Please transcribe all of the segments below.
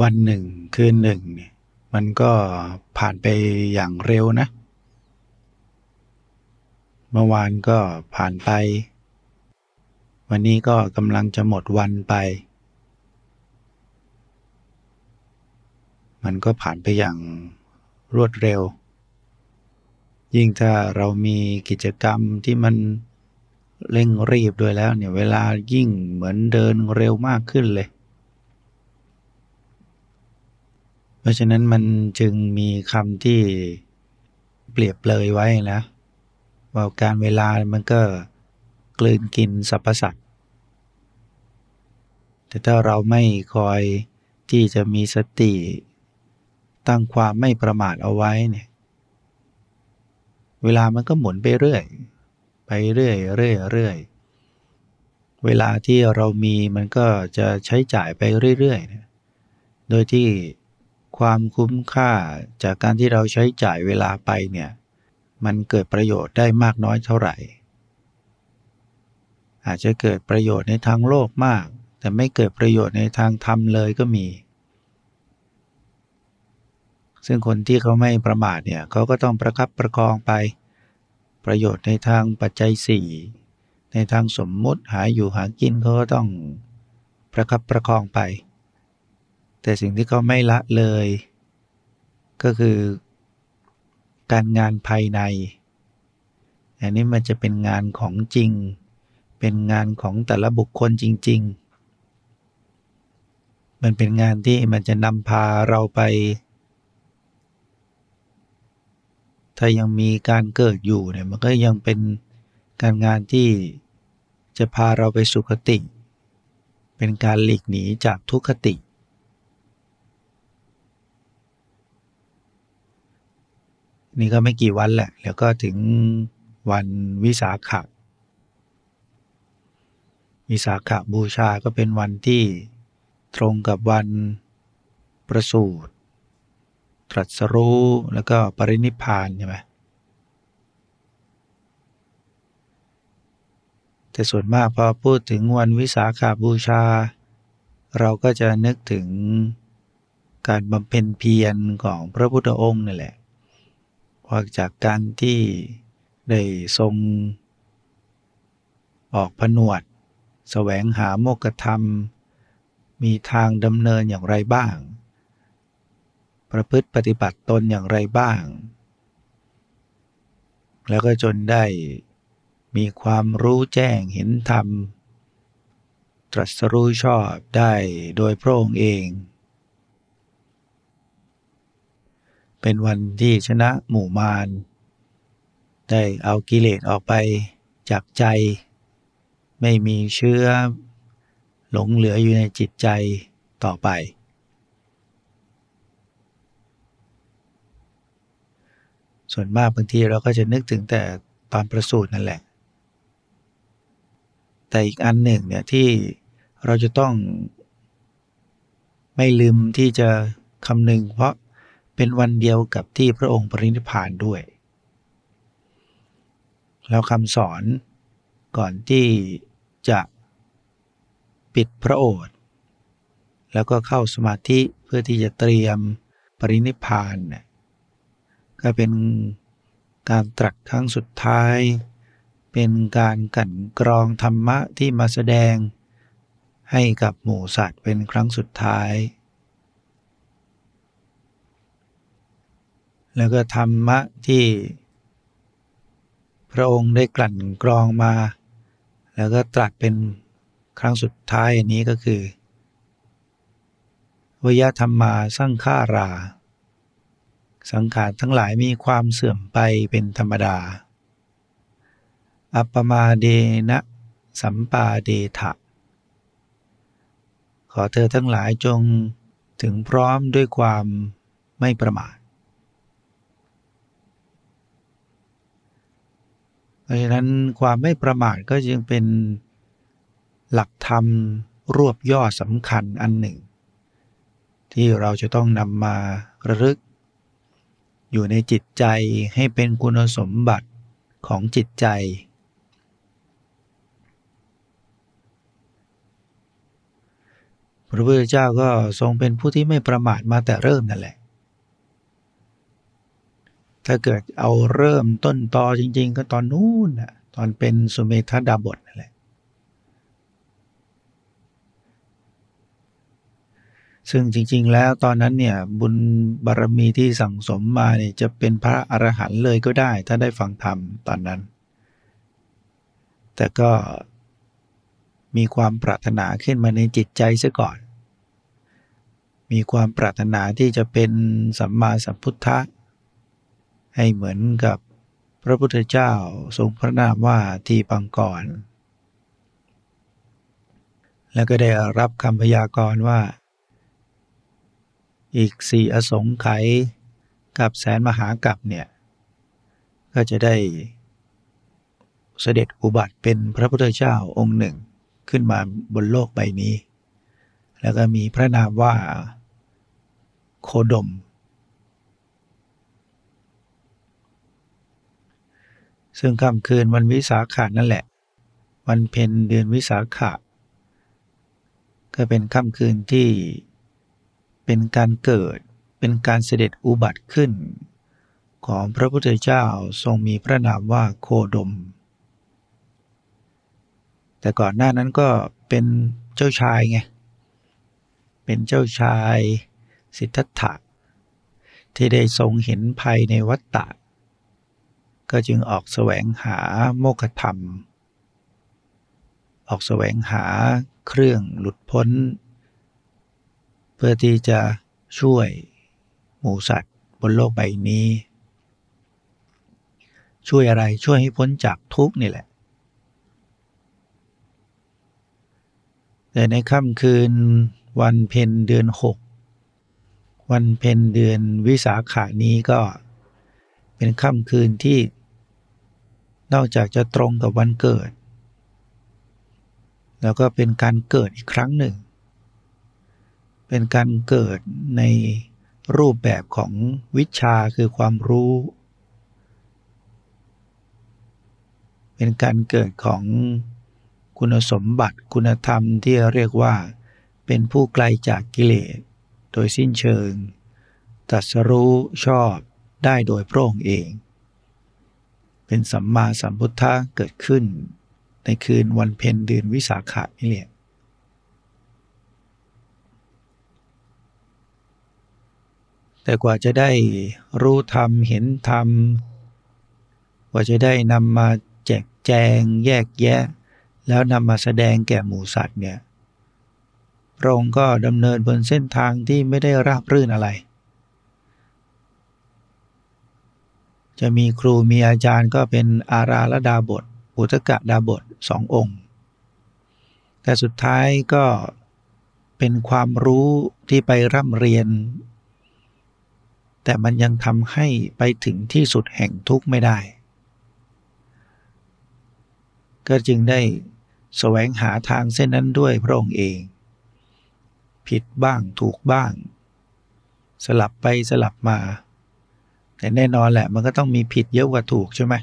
วันหนึ่งคืนหนึ่งเนี่ยมันก็ผ่านไปอย่างเร็วนะ เมื่อวานก็ผ่านไป วันนี้ก็กำลังจะหมดวันไป มันก็ผ่านไปอย่างรวดเร็ว ยิ่งถ้าเรามีกิจกรรมที่มันเร่งรีบด้วยแล้วเนี่ยเวลายิ่งเหมือนเดินเร็วมากขึ้นเลย เพราะฉะนั้นมันจึงมีคำที่เปรียบเลยไว้นะว่าการเวลามันก็กลืนกินสรรพสัตว์แต่ถ้าเราไม่คอยที่จะมีสติ ตั้งความไม่ประมาทเอาไว้เนี่ย เวลามันก็หมุนไปเรื่อย ไปเรื่อยเรื่อยเรื่อยเวลาที่เรามีมันก็จะใช้จ่ายไปเรื่อยๆ โดยที่ ความคุ้มค่าจากการที่เราใช้จ่ายเวลาไปเนี่ย มันเกิดประโยชน์ได้มากน้อยเท่าไหร่ อาจจะเกิดประโยชน์ในทางโลกมาก แต่ไม่เกิดประโยชน์ในทางธรรมเลยก็มี ซึ่งคนที่เขาไม่ประมาทเนี่ยเขาก็ต้องประคับประคองไป ประโยชน์ในทางปัจจัยสี่ในทางสมมุติหาอยู่หากินเขาก็ต้องประคับประคองไป แต่สิ่งที่เขาไม่ละเลย ก็คือการงานภายใน อันนี้มันจะเป็นงานของจริง เป็นงานของแต่ละบุคคลจริง ๆ มันเป็นงานที่มันจะนำพาเราไป ถ้ายังมีการเกิดอยู่เนี่ยมันก็ยังเป็นการงานที่จะพาเราไปสุขติ เป็นการหลีกหนีจากทุกขติ นี่ก็ไม่กี่วันแหละ แล้วก็ถึงวันวิสาขะวิสาขบูชาก็เป็นวันที่ตรงกับวันประสูติตรัสรู้แล้วก็ปรินิพานใช่ไหมแต่ส่วนมากพอพูดถึงวันวิสาขาบูชา เราก็จะนึกถึงการบำเพ็ญเพียรของพระพุทธองค์นี่แหละ ว่าจากการที่ได้ทรงออกผนวดแสวงหาโมกธรรม มีทางดำเนินอย่างไรบ้าง ประพฤติปฏิบัติตนอย่างไรบ้าง แล้วก็จนได้มีความรู้แจ้งเห็นธรรม ตรัสรู้ชอบได้โดยพระองค์เอง เป็นวันที่ชนะหมู่มาร ได้เอากิเลสออกไปจากใจ ไม่มีเชื้อ หลงเหลืออยู่ในจิตใจต่อไป ส่วนมากบางทีเราก็จะนึกถึงแต่ตอนประสูตินั่นแหละ แต่อีกอันหนึ่งเนี่ยที่เราจะต้องไม่ลืมที่จะคำนึงเพราะ เป็นวันเดียวกับที่พระองค์ปรินิพพานด้วย แล้วคำสอนก่อนที่จะปิดพระโอษฐ์แล้วก็เข้าสมาธิเพื่อที่จะเตรียมปรินิพพานก็เป็นการตรัสครั้งสุดท้าย เป็นการกั่นกรองธรรมะที่มาแสดงให้กับหมู่สัตว์เป็นครั้งสุดท้าย แล้วก็ธรรมะที่ พระองค์ได้กลั่นกรองมา แล้วก็ตรัสเป็นครั้งสุดท้ายอันนี้ก็คือวยธรรมมาสร้างฆ่ารา สังขารทั้งหลายมีความเสื่อมไปเป็นธรรมดา อัปปมาเดนะสัมปาเดทะขอเธอทั้งหลายจงถึงพร้อมด้วยความไม่ประมาท เพ ราะฉะนั้นความไม่ประมาทก็จึงเป็นหลักธรรมรวบยอดสำคัญอันหนึ่ง ที่เราจะต้องนำมาระลึก อยู่ในจิตใจให้เป็นคุณสมบัติของจิตใจ พระพุทธเจ้าก็ทรงเป็นผู้ที่ไม่ประมาทมาแต่เริ่มนั่นแหละ ถ้าเกิดเอาเริ่มต้นตอจริง ๆ ก็ตอนนู้นน่ะตอนเป็นสุเมธดาบทนั่นแหละซึ่งจริง ๆ แล้วตอนนั้นเนี่ยบุญบารมีที่สั่งสมมาเนี่ยจะเป็นพระอรหันต์เลยก็ได้ ถ้าได้ฟังธรรมตอนนั้น แต่ก็มีความปรารถนาขึ้นมาในจิตใจซะก่อน มีความปรารถนาที่จะเป็นสัมมาสัมพุทธะ ให้เหมือนกับพระพุทธเจ้าทรงพระนามว่าทีปังกร แล้วก็ได้รับคำพยากรณ์ว่า อีกสี่อสงไขยกับแสนมหากับเนี่ย ก็จะได้เสด็จอุบัติเป็นพระพุทธเจ้าองค์หนึ่งขึ้นมาบนโลกใบนี้ แล้วก็มีพระนามว่าโคดม ซึ่งค่ำคืนวันวิสาขานั่นแหละ วันเพ็ญเดือนวิสาขะก็เป็นค่ำคืนที่เป็นการเกิดเป็นการเสด็จอุบัติขึ้น ของพระพุทธเจ้าทรงมีพระนามว่าโคดม แต่ก่อนหน้านั้นก็เป็นเจ้าชายไง เป็นเจ้าชายสิทธัตถะที่ได้ทรงเห็นภัยในวัฏฏะ ก็จึงออกแสวงหาโมกขธรรม ออกแสวงหาเครื่องหลุดพ้น เพื่อที่จะช่วยหมูสัตว์บนโลกใบนี้ ช่วยอะไรช่วยให้พ้นจากทุกข์นี่แหละ แต่ในค่ำคืนวันเพ็ญเดือนหกวันเพ็ญเดือนวิสาขานี้ก็เป็นค่ำคืนที่ นอกจากจะตรงกับวันเกิด แล้วก็เป็นการเกิดอีกครั้งหนึ่ง เป็นการเกิดในรูปแบบของวิชาคือความรู้ เป็นการเกิดของคุณสมบัติคุณธรรมที่เรียกว่า เป็นผู้ไกลจากกิเลส โดยสิ้นเชิง ตัสรู้ชอบได้โดยพระองค์เอง เป็นสัมมาสัมพุทธะเกิดขึ้น ในคืนวันเพ็ญเดือนวิสาขะนี่แหละแต่กว่าจะได้รู้ธรรมเห็นธรรม กว่าจะได้นำมาแจกแจงแยกแยะ แล้วนำมาแสดงแก่หมูสัตว์เนี่ยพระองค์ก็ดำเนินบนเส้นทางที่ไม่ได้ราบรื่นอะไร จะมีครูมีอาจารย์ก็เป็นอาราลดาบทอุตกะดาบทสององค์ แต่สุดท้ายก็เป็นความรู้ที่ไปร่ำเรียน แต่มันยังทำให้ไปถึงที่สุดแห่งทุกข์ไม่ได้ ก็จึงได้แสวงหาทางเส้นนั้นด้วยพระองค์เอง ผิดบ้างถูกบ้าง สลับไปสลับมา แต่แน่นอนแหละมันก็ต้องมีผิดเยอะกว่าถูกใช่ไหม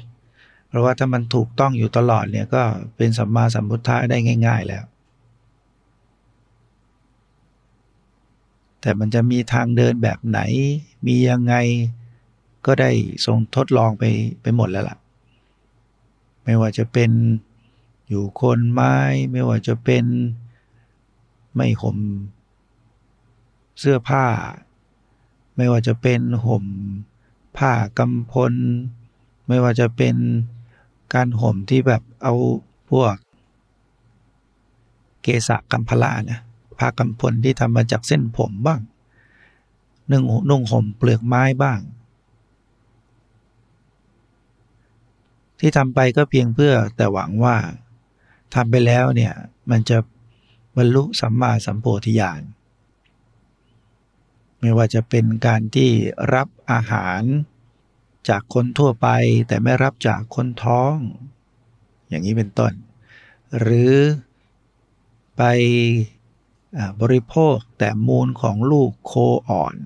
เพราะว่าถ้ามันถูกต้องอยู่ตลอดเนี่ยก็เป็นสัมมาสัมพุทธะได้ง่าย ๆ แล้ว แต่มันจะมีทางเดินแบบไหน มียังไงก็ได้ทรงทดลองไปไปหมดแล้วล่ะ ไม่ว่าจะเป็นอยู่คนไม้ ไม่ว่าจะเป็นไม่ห่มเสื้อผ้า ไม่ว่าจะเป็นห่ม ผ้ากำพล ไม่ว่าจะเป็นการห่มที่แบบเอาพวก เกษะกัมพลานะผ้ากำพลที่ทำมาจากเส้นผมบ้างนึ่งนุ่งห่มเปลือกไม้บ้าง ที่ทำไปก็เพียงเพื่อแต่หวังว่าทำไปแล้วเนี่ยมันจะบรรลุสัมมาสัมโพธิญาณไม่ว่าจะเป็นการที่รับ อาหาร จากคนทั่วไปแต่ไม่รับจากคนท้อง อย่างนี้เป็นต้น หรือไปบริโภคแต่มูลของลูกโคอ่อน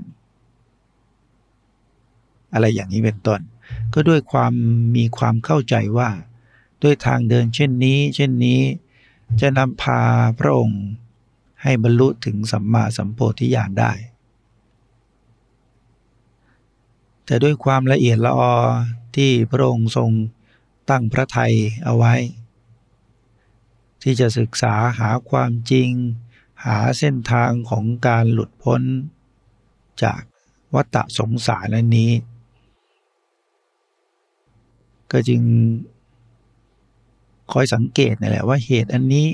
อะไรอย่างนี้เป็นต้น ก็ด้วยความมีความเข้าใจว่า ด้วยทางเดินเช่นนี้ เช่นนี้จะนำพาพระองค์ให้บรรลุถึงสัมมาสัมโพธิญาณได้ แต่ด้วยความละเอียดละออที่พระองค์ทรงตั้งพระทัยเอาไว้ ที่จะศึกษาหาความจริง หาเส้นทางของการหลุดพ้น จากวัฏสงสารนันนี้ ก็จึงคอยสังเกตนี่แหละว่าเหตุอันนี้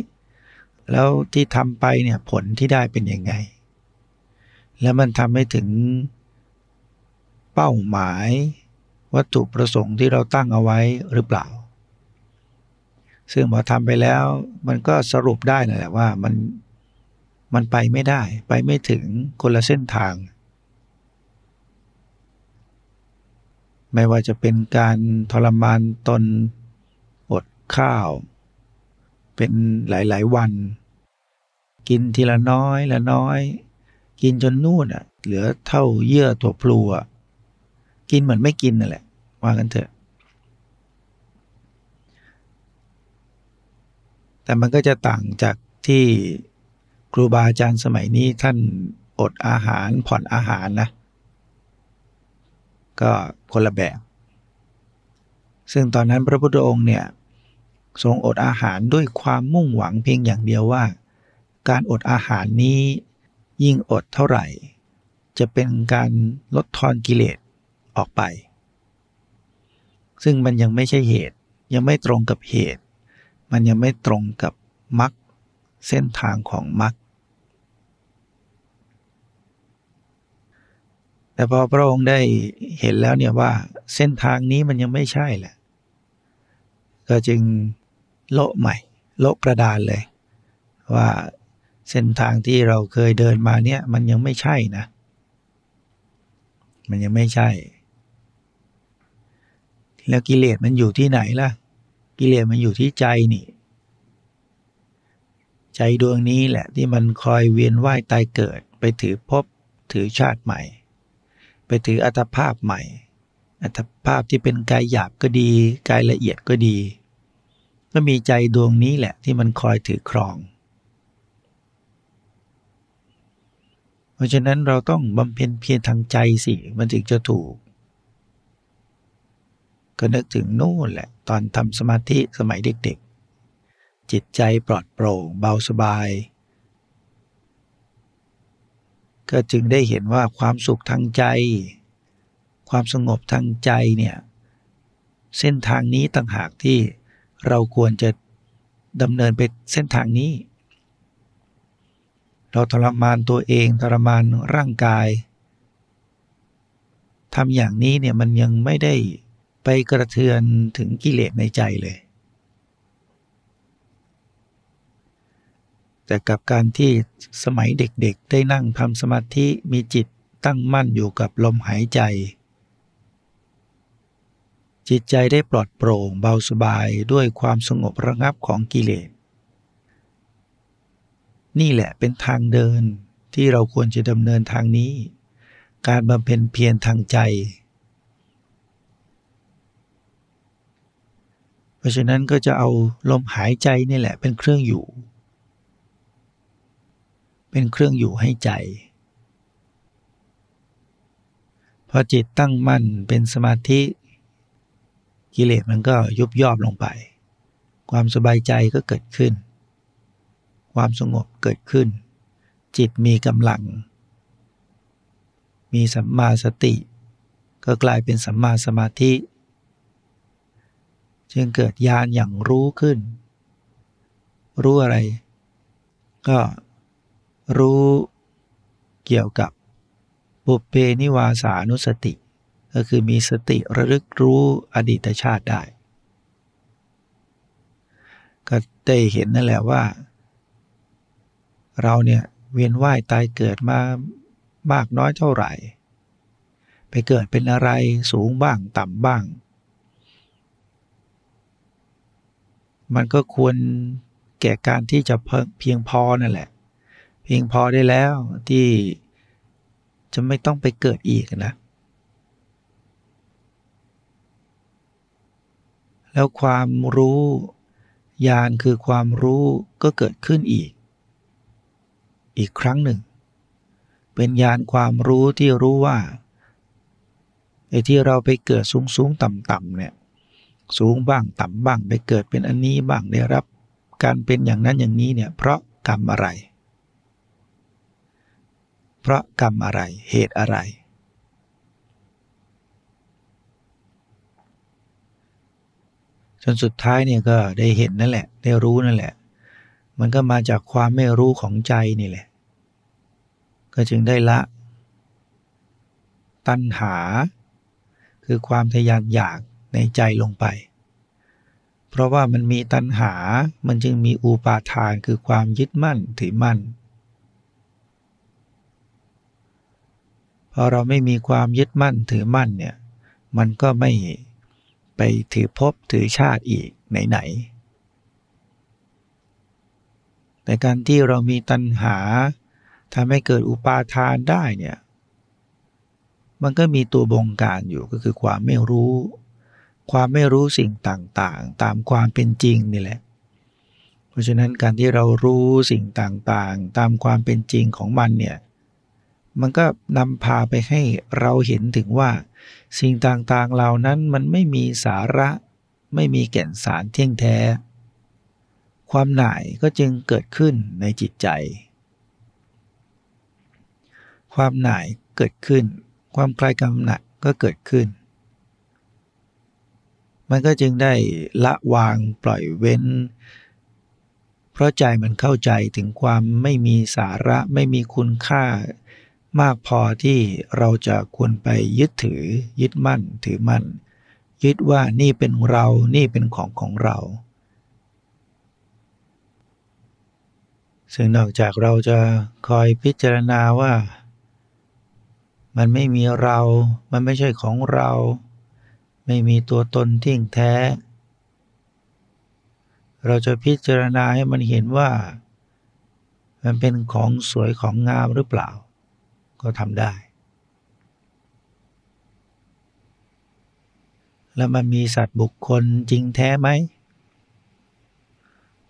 แล้วที่ทำไปเนี่ยผลที่ได้เป็นยังไง แล้วมันทำให้ถึง เป้าหมาย วัตถุประสงค์ที่เราตั้งเอาไว้หรือเปล่า ซึ่งพอทำไปแล้วมันก็สรุปได้นั่นแหละว่ามันมันไปไม่ได้ ไปไม่ถึงคนละเส้นทาง ไม่ว่าจะเป็นการทรมานตนอดข้าว เป็นหลาย ๆ วัน กินทีละน้อยละน้อย กินจนนู่นอะ เหลือเท่าเยื่อถั่วพลูอะ กินเหมือนไม่กินนั่นแหละ ว่ากันเถอะ แต่มันก็จะต่างจากที่ครูบาอาจารย์สมัยนี้ท่านอดอาหารผ่อนอาหารนะ ก็คนละแบบ ซึ่งตอนนั้นพระพุทธองค์เนี่ยทรงอดอาหารด้วยความมุ่งหวังเพียงอย่างเดียวว่า การอดอาหารนี้ยิ่งอดเท่าไหร่ จะเป็นการลดทอนกิเลส ออกไป ซึ่งมันยังไม่ใช่เหตุ ยังไม่ตรงกับเหตุ มันยังไม่ตรงกับมรรคเส้นทางของมรรคแต่พอพระองค์ได้เห็นแล้วเนี่ยว่าเส้นทางนี้มันยังไม่ใช่แหละ ก็จึงโละใหม่ โละกระดานเลย ว่าเส้นทางที่เราเคยเดินมาเนี่ย มันยังไม่ใช่นะ มันยังไม่ใช่ แล้วกิเลสมันอยู่ที่ไหนล่ะ กิเลสมันอยู่ที่ใจนี่ ใจดวงนี้แหละที่มันคอยเวียนว่ายตายเกิด ไปถือภพถือชาติใหม่ ไปถืออัตภาพใหม่ อัตภาพที่เป็นกายหยาบก็ดี กายละเอียดก็ดี ก็มีใจดวงนี้แหละที่มันคอยถือครอง เพราะฉะนั้นเราต้องบำเพ็ญเพียรทางใจสิมันถึงจะถูก ก็นึกถึงนู่นแหละ ตอนทำสมาธิสมัยเด็กๆ จิตใจปลอดโปร่งเบาสบาย ก็จึงได้เห็นว่าความสุขทางใจ ความสงบทางใจเนี่ย เส้นทางนี้ต่างหากที่เราควรจะดำเนินไปเส้นทางนี้ เราทรมานตัวเองทรมานร่างกายทำอย่างนี้เนี่ยมันยังไม่ได้ ไปกระเทือนถึงกิเลสในใจเลย แต่กับการที่สมัยเด็กๆ ได้นั่งทำสมาธิมีจิตตั้งมั่นอยู่กับลมหายใจ จิตใจได้ปลอดโปร่งเบาสบายด้วยความสงบระงับของกิเลส นี่แหละเป็นทางเดินที่เราควรจะดำเนินทางนี้ การบำเพ็ญเพียรทางใจ เพราะฉะนั้นก็จะเอาลมหายใจนี่แหละเป็นเครื่องอยู่ เป็นเครื่องอยู่ให้ใจ พอจิตตั้งมั่นเป็นสมาธิ กิเลสมันก็ยุบยอบลงไป ความสบายใจก็เกิดขึ้น ความสงบเกิดขึ้น จิตมีกำลัง มีสัมมาสติ ก็กลายเป็นสัมมาสมาธิ จึงเกิดญาณอย่างรู้ขึ้น รู้อะไร ก็รู้เกี่ยวกับบุพเพนิวาสานุสติ ก็คือมีสติระลึกรู้อดีตชาติได้ ก็ได้เห็นนั่นแหละว่า เราเนี่ยเวียนว่ายตายเกิดมามากน้อยเท่าไหร่ ไปเกิดเป็นอะไรสูงบ้างต่ำบ้าง มันก็ควรแก่การที่จะเพียงพอนั่นแหละ เพียงพอได้แล้วที่จะไม่ต้องไปเกิดอีกนะ แล้วความรู้ญาณคือความรู้ก็เกิดขึ้นอีก อีกครั้งหนึ่ง เป็นญาณความรู้ที่รู้ว่าไอ้ที่เราไปเกิดสูงสูงต่ำต่ำเนี่ย สูงบ้างต่ำบ้างไปเกิดเป็นอันนี้บ้างได้รับ การเป็นอย่างนั้นอย่างนี้เนี่ยเพราะกรรมอะไร เพราะกรรมอะไรเหตุอะไร จนสุดท้ายเนี่ยก็ได้เห็นนั่นแหละ ได้รู้นั่นแหละ มันก็มาจากความไม่รู้ของใจนี่แหละ ก็จึงได้ละ ตัณหา คือความทยานอยาก ในใจลงไป เพราะว่ามันมีตัณหา มันจึงมีอุปาทานคือความยึดมั่นถือมั่น พอเราไม่มีความยึดมั่นถือมั่นเนี่ย มันก็ไม่ไปถือภพถือชาติอีกไหนๆ แต่การที่เรามีตัณหาทำให้เกิดอุปาทานได้เนี่ย มันก็มีตัวบงการอยู่ก็คือความไม่รู้ ความไม่รู้สิ่งต่างๆ ตามความเป็นจริงนี่แหละ เพราะฉะนั้นการที่เรารู้สิ่งต่างๆ ตามความเป็นจริงของมันเนี่ยมันก็นำพาไปให้เราเห็นถึงว่า สิ่งต่างๆเหล่านั้นมันไม่มีสาระ ไม่มีแก่นสารเที่ยงแท้ ความหน่ายก็จึงเกิดขึ้นในจิตใจ ความหน่ายเกิดขึ้น ความคลายกำหนัดก็เกิดขึ้น มันก็จึงได้ละวางปล่อยเว้น เพราะใจมันเข้าใจถึงความไม่มีสาระไม่มีคุณค่ามากพอที่เราจะควรไปยึดถือ ยึดมั่นถือมั่น ยึดว่านี่เป็นเรานี่เป็นของของเรา ซึ่งนอกจากเราจะคอยพิจารณาว่า มันไม่มีเรา มันไม่ใช่ของเรา ไม่มีตัวตนที่แท้ เราจะพิจารณาให้มันเห็นว่า มันเป็นของสวยของงามหรือเปล่า ก็ทำได้ แล้วมันมีสัตว์บุคคลจริงแท้ไหม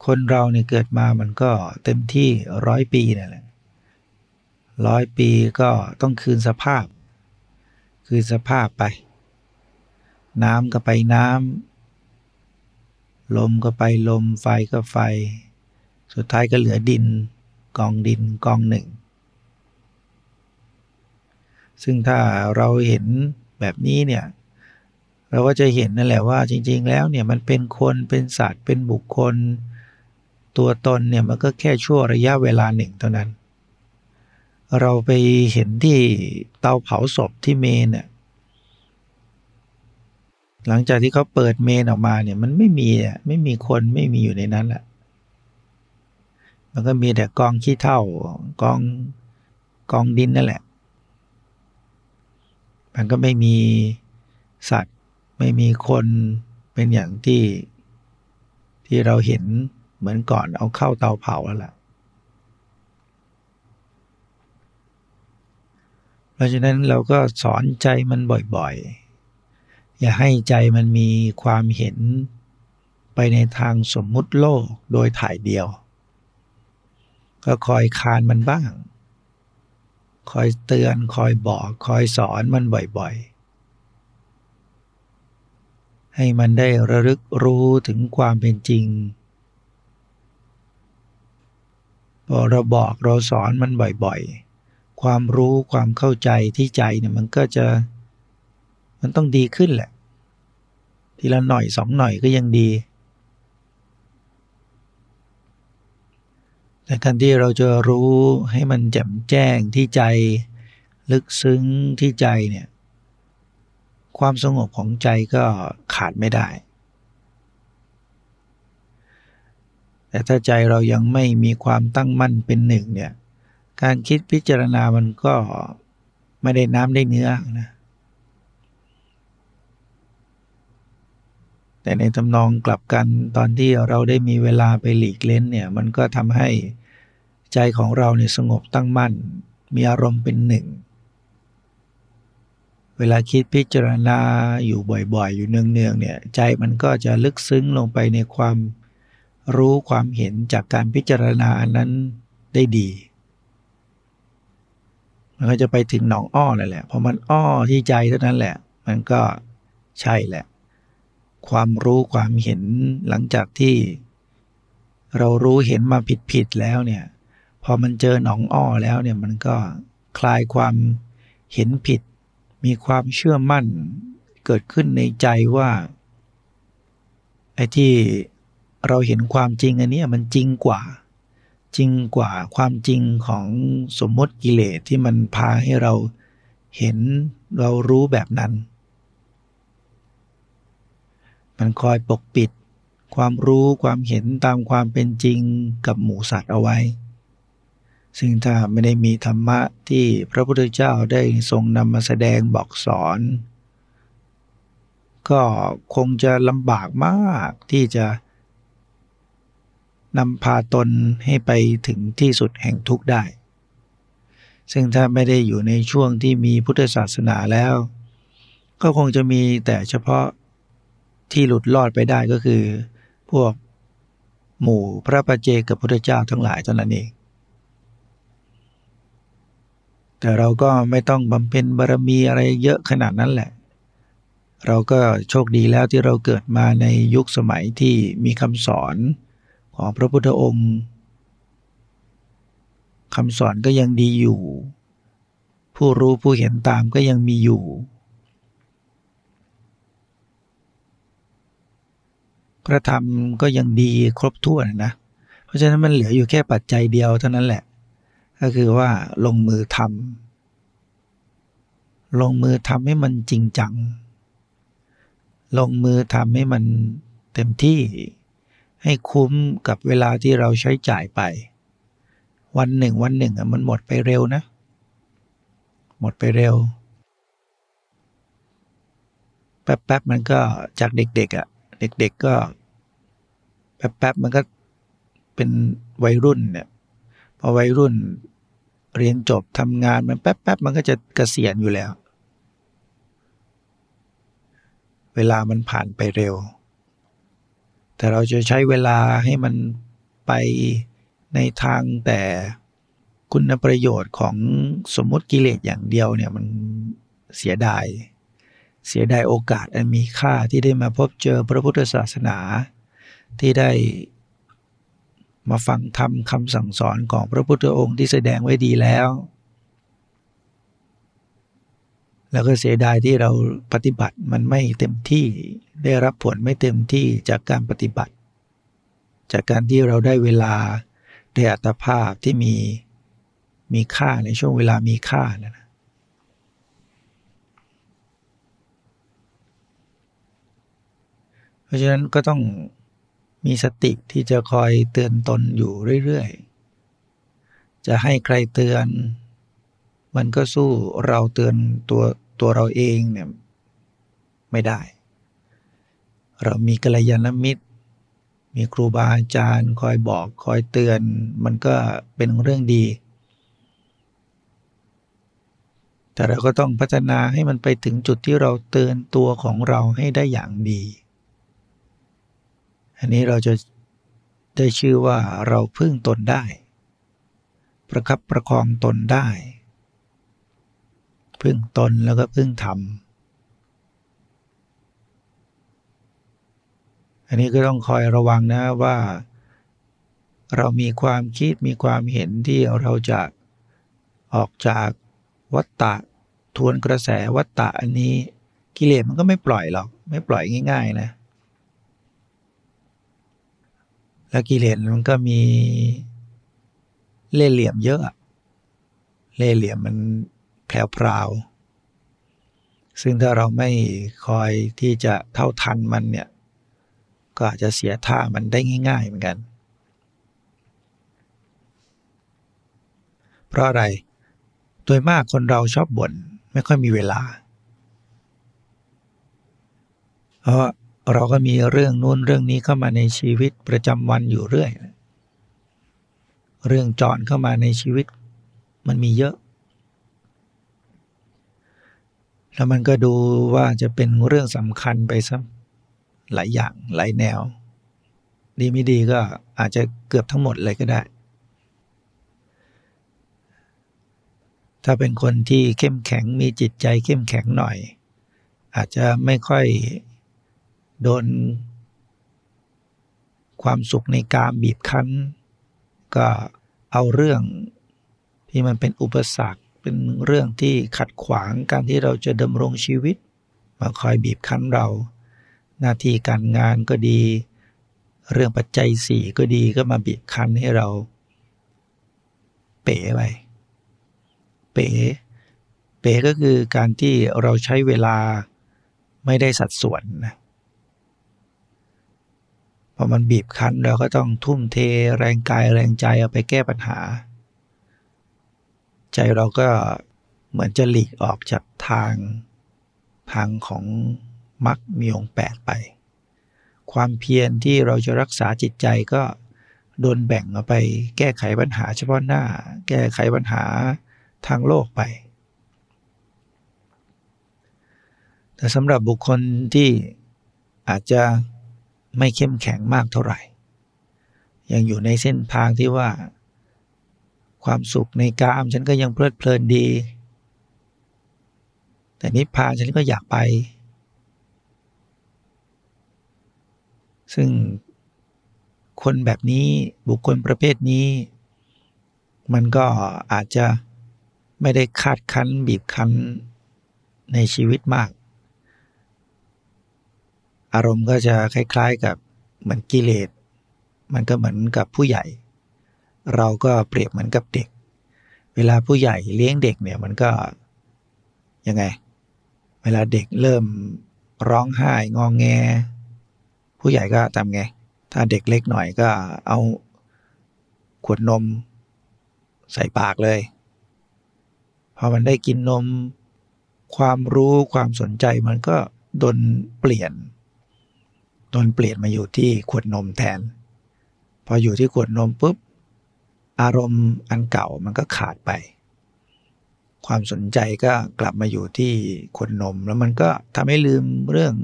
คนเราเนี่ยเกิดมามันก็เต็มที่ร้อยปีนั่นแหละร้อยปีก็ต้องคืนสภาพ คืนสภาพไป น้ำก็ไปน้ำลมก็ไปลมไฟก็ไฟ สุดท้ายก็เหลือดิน กองดินกองหนึ่ง ซึ่งถ้าเราเห็นแบบนี้เนี่ยเราก็จะเห็นนั่นแหละว่าจริง ๆ แล้วเนี่ยมันเป็นคนเป็นสัตว์เป็นบุคคล ตัวตนเนี่ยมันก็แค่ชั่วระยะเวลาหนึ่งเท่านั้น เราไปเห็นที่เตาเผาศพที่เมนเนี่ย หลังจากที่เขาเปิดเมนออกมาเนี่ย มันไม่มีอะไม่มีคนไม่มีอยู่ในนั้นแหละมันก็มีแต่กองขี้เท่ากองกองดินนั่นแหละ มันก็ไม่มีสัตว์ ไม่มีคนเป็นอย่างที่ที่เราเห็นเหมือนก่อนเอาเข้าเตาเผาแล้วล่ะ เพราะฉะนั้นเราก็สอนใจมันบ่อยๆ อย่าให้ใจมันมีความเห็นไปในทางสมมุติโลกโดยถ่ายเดียว ก็คอยคานมันบ้าง คอยเตือนคอยบอก คอยสอนมันบ่อยๆ ให้มันได้ระลึกรู้ถึงความเป็นจริง พอเราบอกเราสอนมันบ่อยๆ ความรู้ความเข้าใจที่ใจเนี่ยมันก็จะ มันต้องดีขึ้นแหละ ทีละหน่อยสองหน่อยก็ยังดี แต่การที่เราจะรู้ให้มันแจ่มแจ้งที่ใจ ลึกซึ้งที่ใจเนี่ย ความสงบของใจก็ขาดไม่ได้ แต่ถ้าใจเรายังไม่มีความตั้งมั่นเป็นหนึ่งเนี่ย การคิดพิจารณามันก็ไม่ได้น้ำได้เนื้อนะ แต่ในทำนองกลับกันตอนที่เราได้มีเวลาไปหลีกเล่นเนี่ยมันก็ทำให้ใจของเราเนี่ยสงบตั้งมั่น มีอารมณ์เป็นหนึ่ง เวลาคิดพิจารณาอยู่บ่อยๆ อยู่เนืองๆเนี่ยใจมันก็จะลึกซึ้งลงไปในความรู้ความเห็นจากการพิจารณานั้นได้ดีมันก็จะไปถึงหนองอ้อเลยแหละพอมันอ้อที่ใจเท่านั้นแหละ มันก็ใช่แหละ ความรู้ความเห็นหลังจากที่ เรารู้เห็นมาผิดๆแล้วเนี่ย พอมันเจอหนองอ้อแล้วเนี่ยมันก็คลายความเห็นผิด มีความเชื่อมั่นเกิดขึ้นในใจว่าไอ้ที่เราเห็นความจริงอันนี้มันจริงกว่า จริงกว่าความจริงของสมมติกิเลสที่มันพาให้เราเห็นเรารู้แบบนั้น มันคอยปกปิด ความรู้ความเห็นตามความเป็นจริงกับหมูสัตว์เอาไว้ ซึ่งถ้าไม่ได้มีธรรมะที่พระพุทธเจ้าได้ทรงนำมาแสดงบอกสอน ก็คงจะลำบากมากที่จะนำพาตนให้ไปถึงที่สุดแห่งทุกข์ได้ ซึ่งถ้าไม่ได้อยู่ในช่วงที่มีพุทธศาสนาแล้ว ก็คงจะมีแต่เฉพาะ ที่หลุดรอดไปได้ก็คือ พวกหมู่พระประเจกับพุทธเจ้าทั้งหลายเท่านั้นเอง แต่เราก็ไม่ต้องบำเพ็ญบารมีอะไรเยอะขนาดนั้นแหละ เราก็โชคดีแล้วที่เราเกิดมาในยุคสมัยที่มีคำสอนของพระพุทธองค์คำสอนก็ยังดีอยู่ ผู้รู้ผู้เห็นตามก็ยังมีอยู่ พระธรรมก็ยังดีครบถ้วนนะ เพราะฉะนั้นมันเหลืออยู่แค่ปัจจัยเดียวเท่านั้นแหละ ก็คือว่าลงมือทำลงมือทำให้มันจริงจัง ลงมือทำให้มันเต็มที่ให้คุ้มกับเวลาที่เราใช้จ่ายไป วันหนึ่งวันหนึ่งมันหมดไปเร็วนะ หมดไปเร็ว แป๊บๆมันก็จากเด็กๆอะ่ะ เด็กๆก็ แป๊บๆมันก็เป็นวัยรุ่นเนี่ยพอวัยรุ่นเรียนจบทำงานมันแป๊บๆมันก็จะเกษียณอยู่แล้ว เวลามันผ่านไปเร็ว แต่เราจะใช้เวลาให้มันไปในทางแต่คุณประโยชน์ของสมมติกิเลสอย่างเดียวเนี่ยมันเสียดาย เสียดายโอกาสอันมีค่าที่ได้มาพบเจอพระพุทธศาสนา ที่ได้มาฟังธรรมคำสั่งสอนของพระพุทธองค์ที่แสดงไว้ดีแล้ว แล้วก็เสียดายที่เราปฏิบัติมันไม่เต็มที่ได้รับผลไม่เต็มที่จากการปฏิบัติ จากการที่เราได้เวลาได้อัตภาพที่มีมีค่าในช่วงเวลามีค่านะนะเพราะฉะนั้นก็ต้อง มีสติที่จะคอยเตือนตนอยู่เรื่อยๆ จะให้ใครเตือน มันก็สู้เราเตือนตัวตัวเราเองเนี่ยไม่ได้ เรามีกัลยาณมิตร มีครูบาอาจารย์คอยบอกคอยเตือน มันก็เป็นเรื่องดี แต่เราก็ต้องพัฒนาให้มันไปถึงจุดที่เราเตือนตัวของเราให้ได้อย่างดี อันนี้เราจะได้ชื่อว่าเราพึ่งตนได้ ประคับประคองตนได้ พึ่งตนแล้วก็พึ่งธรรม อันนี้ก็ต้องคอยระวังนะว่า เรามีความคิดมีความเห็นที่เราจะออกจากวัตตะ ทวนกระแสวัตตะอันนี้ กิเลสมันก็ไม่ปล่อยหรอก ไม่ปล่อยง่าย ๆ นะ แล้วกิเลสมันก็มีเล่เหลี่ยมเยอะ เล่เหลี่ยมมันแพรวซึ่งถ้าเราไม่คอยที่จะเท่าทันมันเนี่ย ก็อาจจะเสียท่ามันได้ง่าย ๆ เหมือนกัน เพราะอะไร โดยมากคนเราชอบบ่นไม่ค่อยมีเวลา เพราะ เราก็มีเรื่องนู้นเรื่องนี้เข้ามาในชีวิตประจำวันอยู่เรื่อย เรื่องจอนเข้ามาในชีวิตมันมีเยอะ แล้วมันก็ดูว่าจะเป็นเรื่องสำคัญไปซะหลายอย่างหลายแนว ดีไม่ดีก็อาจจะเกือบทั้งหมดเลยก็ได้ ถ้าเป็นคนที่เข้มแข็งมีจิตใจเข้มแข็งหน่อย อาจจะไม่ค่อย โดนความสุขในการบีบคั้น ก็เอาเรื่องที่มันเป็นอุปสรรคเป็นเรื่องที่ขัดขวางการที่เราจะดำรงชีวิต มาคอยบีบคั้นเรา หน้าที่การงานก็ดี เรื่องปัจจัยสี่ก็ดีก็มาบีบคั้นให้เรา เป๋ไปเป๋เป๋ก็คือการที่เราใช้เวลาไม่ได้สัดส่วนนะ พอมันบีบคั้นเราก็ต้องทุ่มเทแรงกายแรงใจเอาไปแก้ปัญหา ใจเราก็เหมือนจะหลีกออกจากทางทางของมรรคมีองแปดไป ความเพียรที่เราจะรักษาจิตใจก็โดนแบ่งเอาไป แก้ไขปัญหาเฉพาะหน้า แก้ไขปัญหาทางโลกไป แต่สำหรับบุคคลที่อาจจะ ไม่เข้มแข็งมากเท่าไหร่ ยังอยู่ในเส้นทางที่ว่า ความสุขในกามฉันก็ยังเพลิดเพลินดี แต่นิพพานฉันก็อยากไป ซึ่งคนแบบนี้บุคคลประเภทนี้ มันก็อาจจะไม่ได้คาดคั้นบีบคั้นในชีวิตมาก อารมณ์ก็จะคล้ายๆกับเหมือนกิเลส มันก็เหมือนกับผู้ใหญ่ เราก็เปรียบเหมือนกับเด็ก เวลาผู้ใหญ่เลี้ยงเด็กเนี่ยมันก็ยังไง เวลาเด็กเริ่มร้องไห้งองแง ผู้ใหญ่ก็ทำไง ถ้าเด็กเล็กหน่อยก็เอาขวดนมใส่ปากเลยพอมันได้กินนม ความรู้ความสนใจมันก็ดนเปลี่ยน โดนเปลี่ยนมาอยู่ที่ขวดนมแทน พออยู่ที่ขวดนมปุ๊บ อารมณ์อันเก่ามันก็ขาดไป ความสนใจก็กลับมาอยู่ที่ขวดนม แล้วมันก็ทำให้ลืมเรื่อง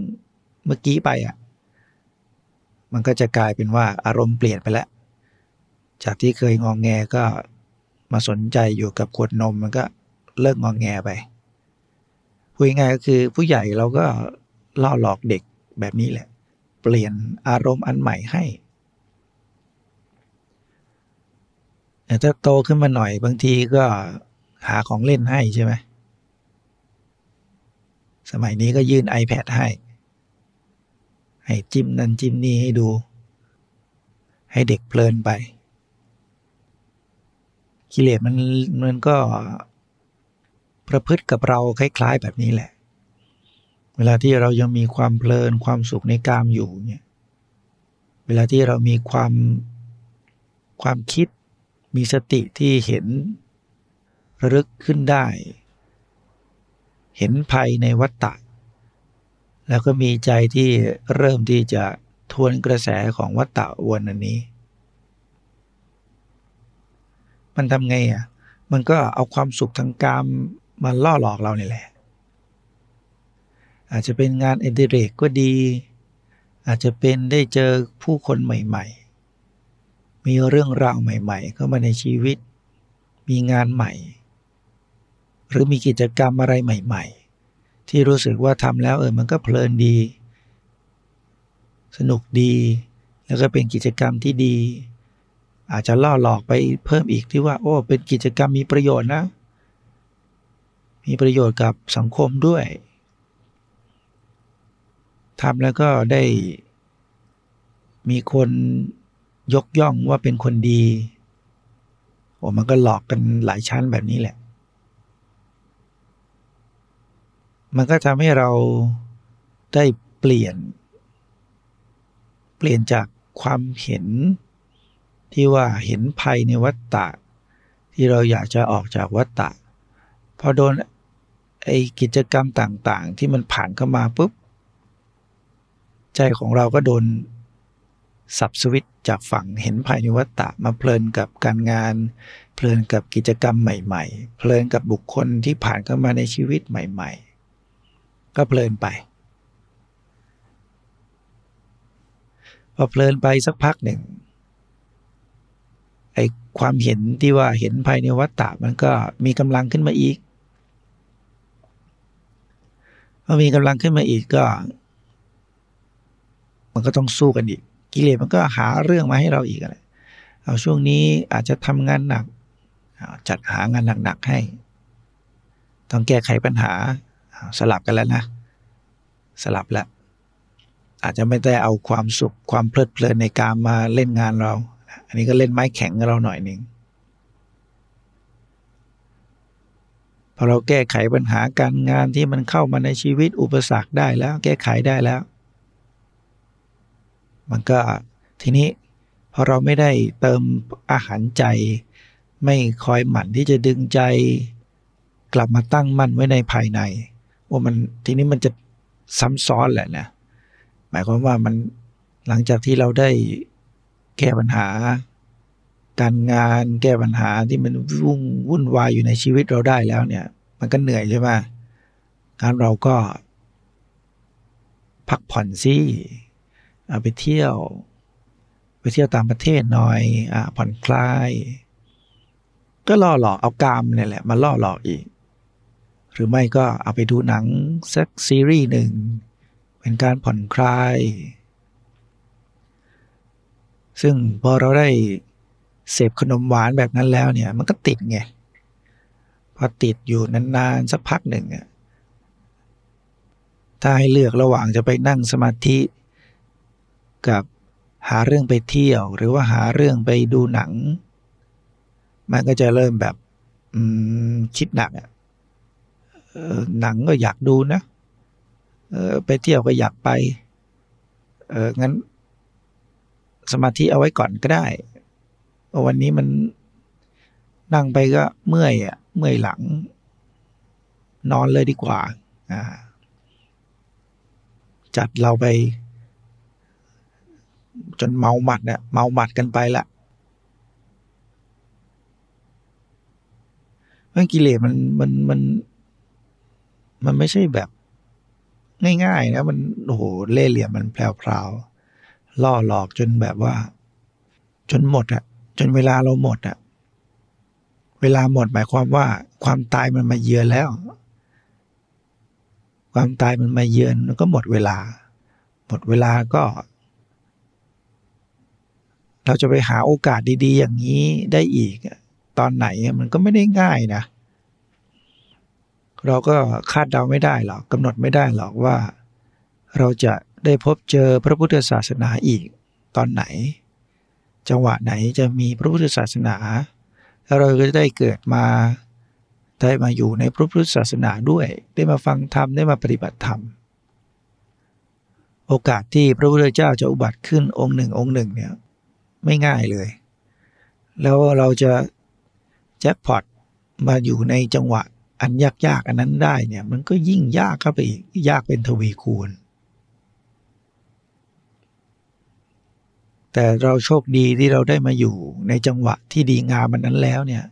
เมื่อกี้ไปอะ มันก็จะกลายเป็นว่าอารมณ์เปลี่ยนไปแล้ว จากที่เคยงองแงก็มาสนใจอยู่กับขวดนมมันก็เลิกงองแงไปพูดง่ายก็คือผู้ใหญ่เราก็ล่อหลอกเด็กแบบนี้แหละ เปลี่ยนอารมณ์อันใหม่ให้แต่ถ้าโตขึ้นมาหน่อยบางทีก็หาของเล่นให้ใช่ไหมสมัยนี้ก็ยื่น iPad ให้ ให้จิ้มนั่นจิ้มนี่ให้ดู ให้เด็กเพลินไปกิเลสมันมันก็ประพฤติกับเราคล้าย ๆ แบบนี้แหละ เวลาที่เรายังมีความเพลินความสุขในกามอยู่เนี่ยเวลาที่เรามีความความคิดมีสติที่เห็นระลึกขึ้นได้ เห็นภัยในวัฏฏะแล้วก็มีใจที่เริ่มที่จะทวนกระแสของวัฏฏะวนอันนี้ มันทำไงอะ มันก็เอาความสุขทางกามมาล่อหลอกเราเนี่ยแหละ อาจจะเป็นงานเอดิเรกก็ดี อาจจะเป็นได้เจอผู้คนใหม่ ๆ มีเรื่องราวใหม่ ๆ เข้ามาในชีวิต มีงานใหม่ หรือมีกิจกรรมอะไรใหม่ ๆ ที่รู้สึกว่าทำแล้วเออมันก็เพลินดี สนุกดี แล้วก็เป็นกิจกรรมที่ดี อาจจะล่อหลอกไปเพิ่มอีกที่ว่า โอ้เป็นกิจกรรมมีประโยชน์นะ มีประโยชน์กับสังคมด้วย ทำแล้วก็ได้ มีคนยกย่องว่าเป็นคนดีโอ้มันก็หลอกกันหลายชั้นแบบนี้แหละ มันก็ทำให้เราได้เปลี่ยน เปลี่ยนจากความเห็นที่ว่าเห็นภัยในวัฏฏะที่เราอยากจะออกจากวัฏฏะพอโดนไอกิจกรรมต่าง ๆ ที่มันผ่านเข้ามาปุ๊บ ใจของเราก็โดนสับสวิตจากฝั่งเห็นภายในวัฏฏะมาเพลินกับการงาน เพลินกับกิจกรรมใหม่ ๆ เพลินกับบุคคลที่ผ่านเข้ามาในชีวิตใหม่ ๆ ก็เพลินไปพอเพลินไปสักพักหนึ่งไอความเห็นที่ว่าเห็นภายในวัฏฏะมันก็มีกำลังขึ้นมาอีกพอมีกำลังขึ้นมาอีกก็ มันก็ต้องสู้กันอีก กิเลสมันก็หาเรื่องมาให้เราอีกอะไรเอาช่วงนี้อาจจะทำงานหนัก จัดหางานหนักๆให้ ต้องแก้ไขปัญหาสลับกันแล้วนะ สลับแล้วอาจจะไม่ได้เอาความสุขความเพลิดเพลินในการมาเล่นงานเรา อันนี้ก็เล่นไม้แข็งกับเราหน่อยหนึ่งพอเราแก้ไขปัญหาการงานที่มันเข้ามาในชีวิตอุปสรรคได้แล้ว แก้ไขได้แล้ว มันก็ทีนี้พอเราไม่ได้เติมอาหารใจ ไม่คอยหมั่นที่จะดึงใจ กลับมาตั้งมั่นไว้ในภายในว่ามันทีนี้มันจะซ้ำซ้อนแหละนะหมายความว่ามันหลังจากที่เราได้แก้ปัญหา การงานแก้ปัญหาที่มันวุ่นวุ่นวายอยู่ในชีวิตเราได้แล้วเนี่ย มันก็เหนื่อยใช่ไหมการเราก็ พักผ่อนสิ ไปเที่ยว ไปเที่ยวตางประเทศหน่อยอผ่อนคลาย ก็ล่อหลอกเอากามเนี่ยแหละ มาล่อหลอกอีก หรือไม่ก็เอาไปดูหนังสักซีรีส์หนึ่ง เป็นการผ่อนคลาย ซึ่งพอเราได้เสพขนมหวานแบบนั้นแล้วเนี่ย มันก็ติดไงพอติดอยู่นานๆสักพักหนึ่งอะถ้าให้เลือกระหว่างจะไปนั่งสมาธิ กับหาเรื่องไปเที่ยว หรือว่าหาเรื่องไปดูหนัง มันก็จะเริ่มแบบคิดหนักอะหนังก็อยากดูนะไปเที่ยวก็อยากไป เอองั้น สมาธิเอาไว้ก่อนก็ได้ วันนี้มันนั่งไปก็เมื่อยอะ เมื่อยหลัง นอนเลยดีกว่า อ่า จัดเราไป จนเมาหมัดเนี่ยเมาหมัดกันไปละเมื่อกิเลสมันมันมัน มันไม่ใช่แบบง่ายๆนะมันโอ้โหเล่เหลี่ยมมันแพรวๆล่อหลอกจนแบบว่า จนหมดอะจนเวลาเราหมดอะเวลาหมดหมายความว่า ความตายมันมาเยือนแล้ว ความตายมันมาเยือนแล้วก็หมดเวลา หมดเวลาก็ เราจะไปหาโอกาสดี ๆ อย่างนี้ได้อีก ตอนไหนมันก็ไม่ได้ง่ายนะ เราก็คาดเดาไม่ได้หรอกกำหนดไม่ได้หรอกว่า เราจะได้พบเจอพระพุทธศาสนาอีก ตอนไหน จังหวะไหนจะมีพระพุทธศาสนาแล้วเราก็จะได้เกิดมาได้มาอยู่ในพระพุทธศาสนาด้วย ได้มาฟังธรรมได้มาปฏิบัติธรรม โอกาสที่พระพุทธเจ้าจะอุบัติขึ้นองค์หนึ่งองค์หนึ่งเนี่ย ไม่ง่ายเลย แล้วเราจะแจ็คพอตมาอยู่ในจังหวะอันยากๆ อันนั้นได้เนี่ย มันก็ยิ่งยากเข้าไปอีกยากเป็นทวีคูณ แต่เราโชคดีที่เราได้มาอยู่ในจังหวะที่ดีงามมันนั้นแล้วเนี่ย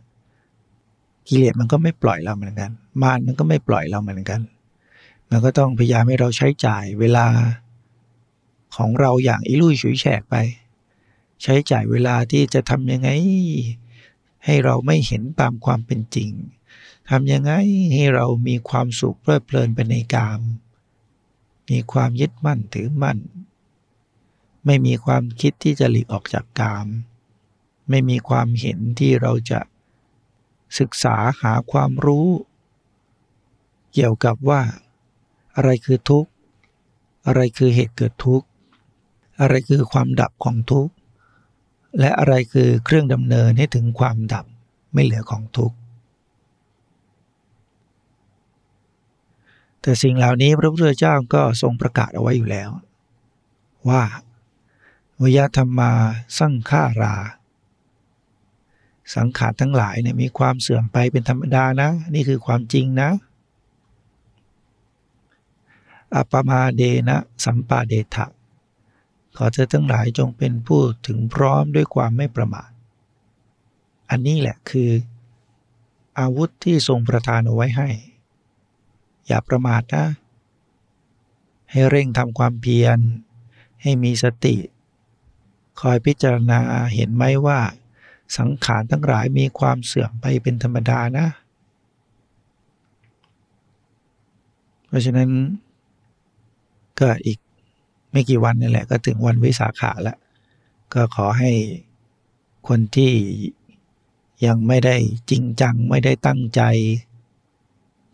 กิเลสมันก็ไม่ปล่อยเราเหมือนกัน มารมันก็ไม่ปล่อยเราเหมือนกัน มันก็ต้องพยายามให้เราใช้จ่ายเวลาของเราอย่างอิลุยฉุยแฉกไป ใช้จ่ายเวลาที่จะทำยังไง ให้เราไม่เห็นตามความเป็นจริงทำยังไงให้เรามีความสุขเพลิดเพลินไปในกาม มีความยึดมั่นถือมั่น ไม่มีความคิดที่จะหลีกออกจากกาม ไม่มีความเห็นที่เราจะศึกษาหาความรู้ เกี่ยวกับว่า อะไรคือทุกข์ อะไรคือเหตุเกิดทุกข์ อะไรคือความดับของทุกข์ และอะไรคือเครื่องดำเนินให้ถึงความดับไม่เหลือของทุกข์ แต่สิ่งเหล่านี้พระพุทธเจ้าก็ทรงประกาศเอาไว้อยู่แล้ว ว่าวยธรรมาสั่งฆารา สังขารทั้งหลายเนี่ยมีความเสื่อมไปเป็นธรรมดานะ นี่คือความจริงนะอปมาเดนะสัมปาเดทะ ขอเธอทั้งหลายจงเป็นผู้ถึงพร้อมด้วยความไม่ประมาท อันนี้แหละคือ อาวุธที่ทรงประทานเอาไว้ให้ อย่าประมาทนะ ให้เร่งทำความเพียร ให้มีสติ คอยพิจารณาเห็นไหมว่า สังขารทั้งหลายมีความเสื่อมไปเป็นธรรมดานะ เพราะฉะนั้นก็อีก ไม่กี่วันนี่แหละก็ถึงวันวิสาขะแล้ว ก็ขอให้คนที่ยังไม่ได้จริงจังไม่ได้ตั้งใจ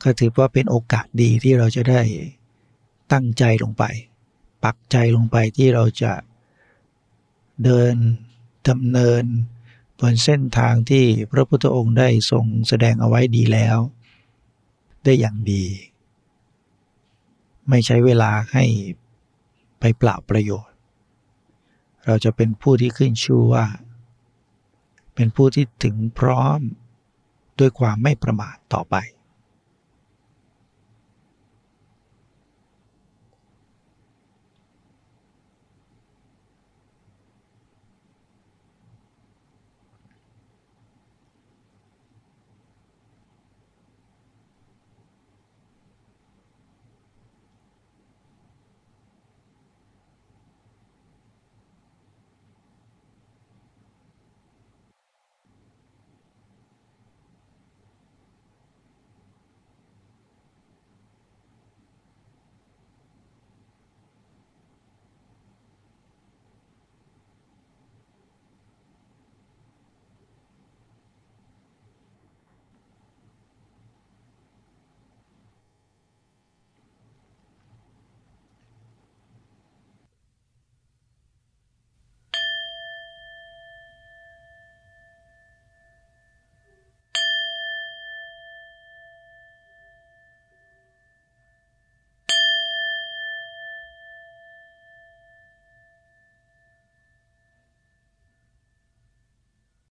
ก็ถือว่าเป็นโอกาสดีที่เราจะได้ตั้งใจลงไป ปักใจลงไปที่เราจะเดินดำเนินบนเส้นทางที่พระพุทธองค์ได้ทรงแสดงเอาไว้ดีแล้ว ได้อย่างดี ไม่ใช้เวลาให้ ไปเปล่าประโยชน์ เราจะเป็นผู้ที่ขึ้นชื่อว่า เป็นผู้ที่ถึงพร้อม ด้วยความไม่ประมาทต่อไป